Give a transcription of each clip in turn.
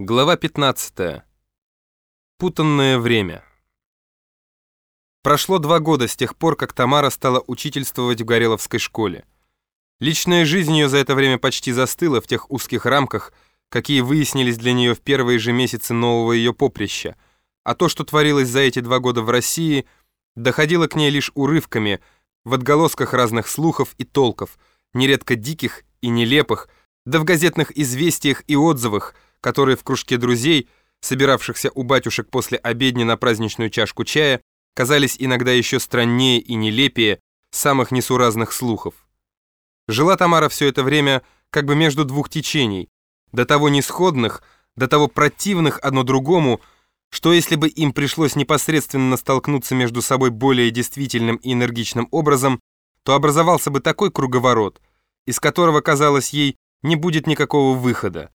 Глава 15. Путанное время. Прошло два года с тех пор, как Тамара стала учительствовать в Гореловской школе. Личная жизнь ее за это время почти застыла в тех узких рамках, какие выяснились для нее в первые же месяцы нового ее поприща, а то, что творилось за эти два года в России, доходило к ней лишь урывками, в отголосках разных слухов и толков, нередко диких и нелепых, да в газетных известиях и отзывах, которые в кружке друзей, собиравшихся у батюшек после обедни на праздничную чашку чая, казались иногда еще страннее и нелепее самых несуразных слухов. Жила Тамара все это время как бы между двух течений, до того несходных, до того противных одно другому, что если бы им пришлось непосредственно столкнуться между собой более действительным и энергичным образом, то образовался бы такой круговорот, из которого, казалось ей, не будет никакого выхода.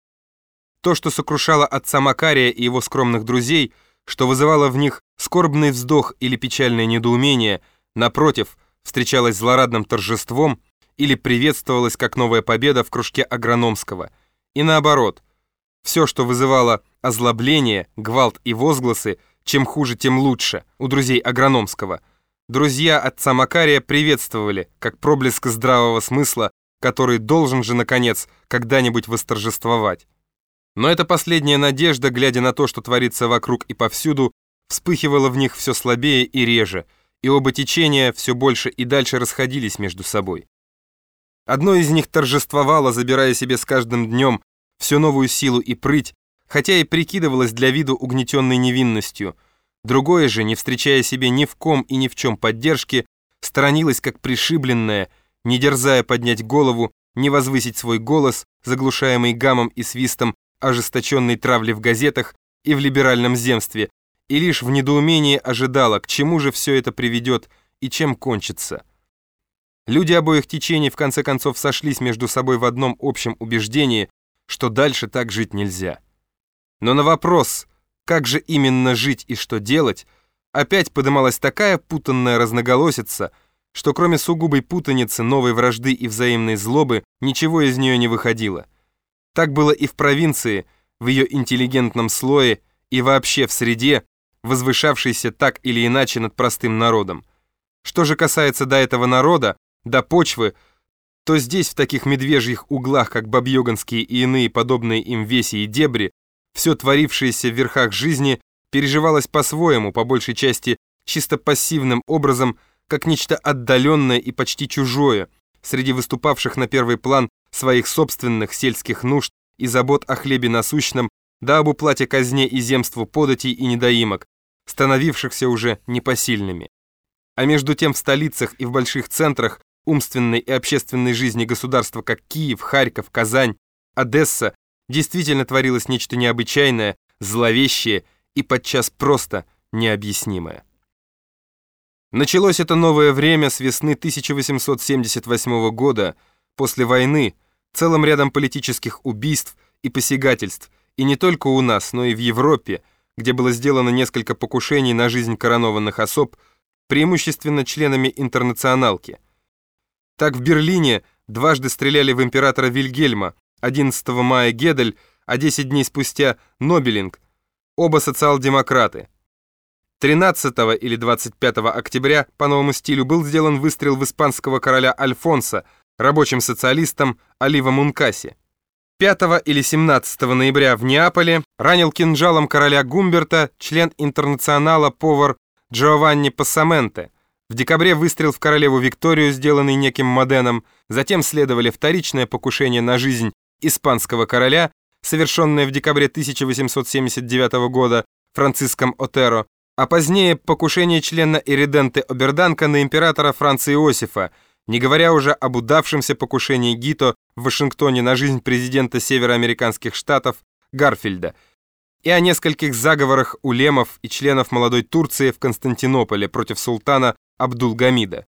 То, что сокрушало отца Макария и его скромных друзей, что вызывало в них скорбный вздох или печальное недоумение, напротив, встречалось злорадным торжеством или приветствовалось как новая победа в кружке Агрономского. И наоборот, все, что вызывало озлобление, гвалт и возгласы, чем хуже, тем лучше, у друзей Агрономского, друзья отца Макария приветствовали, как проблеск здравого смысла, который должен же, наконец, когда-нибудь восторжествовать. Но эта последняя надежда, глядя на то, что творится вокруг и повсюду, вспыхивала в них все слабее и реже, и оба течения все больше и дальше расходились между собой. Одно из них торжествовало, забирая себе с каждым днем всю новую силу и прыть, хотя и прикидывалось для виду угнетенной невинностью. Другое же, не встречая себе ни в ком и ни в чем поддержки, сторонилось как пришибленное, не дерзая поднять голову, не возвысить свой голос, заглушаемый гамом и свистом ожесточенной травли в газетах и в либеральном земстве, и лишь в недоумении ожидала, к чему же все это приведет и чем кончится. Люди обоих течений в конце концов сошлись между собой в одном общем убеждении, что дальше так жить нельзя. Но на вопрос, как же именно жить и что делать, опять подымалась такая путанная разноголосица, что кроме сугубой путаницы, новой вражды и взаимной злобы, ничего из нее не выходило – так было и в провинции, в ее интеллигентном слое и вообще в среде, возвышавшейся так или иначе над простым народом. Что же касается до этого народа, до почвы, то здесь, в таких медвежьих углах, как Бабьёганские и иные подобные им веси и дебри, все творившееся в верхах жизни переживалось по-своему, по большей части чисто пассивным образом, как нечто отдаленное и почти чужое, среди выступавших на первый план своих собственных сельских нужд и забот о хлебе насущном, да об уплате казне и земству податей и недоимок, становившихся уже непосильными. А между тем в столицах и в больших центрах умственной и общественной жизни государства, как Киев, Харьков, Казань, Одесса, действительно творилось нечто необычайное, зловещее и подчас просто необъяснимое. Началось это новое время с весны 1878 года, после войны, целым рядом политических убийств и посягательств, и не только у нас, но и в Европе, где было сделано несколько покушений на жизнь коронованных особ, преимущественно членами интернационалки. Так в Берлине дважды стреляли в императора Вильгельма, 11 мая Гедель, а 10 дней спустя Нобелинг, оба социал-демократы. 13 или 25 октября по новому стилю был сделан выстрел в испанского короля Альфонса, рабочим социалистом Олива Мункаси. 5 или 17 ноября в Неаполе ранил кинжалом короля Гумберта член интернационала повар Джованни Пассаменте. В декабре выстрел в королеву Викторию, сделанный неким Моденом, затем следовали вторичное покушение на жизнь испанского короля, совершенное в декабре 1879 года Франциском Отеро, а позднее покушение члена Ириденте Оберданка на императора Франца Иосифа, не говоря уже об удавшемся покушении Гито в Вашингтоне на жизнь президента североамериканских штатов Гарфильда и о нескольких заговорах улемов и членов молодой Турции в Константинополе против султана Абдулгамида.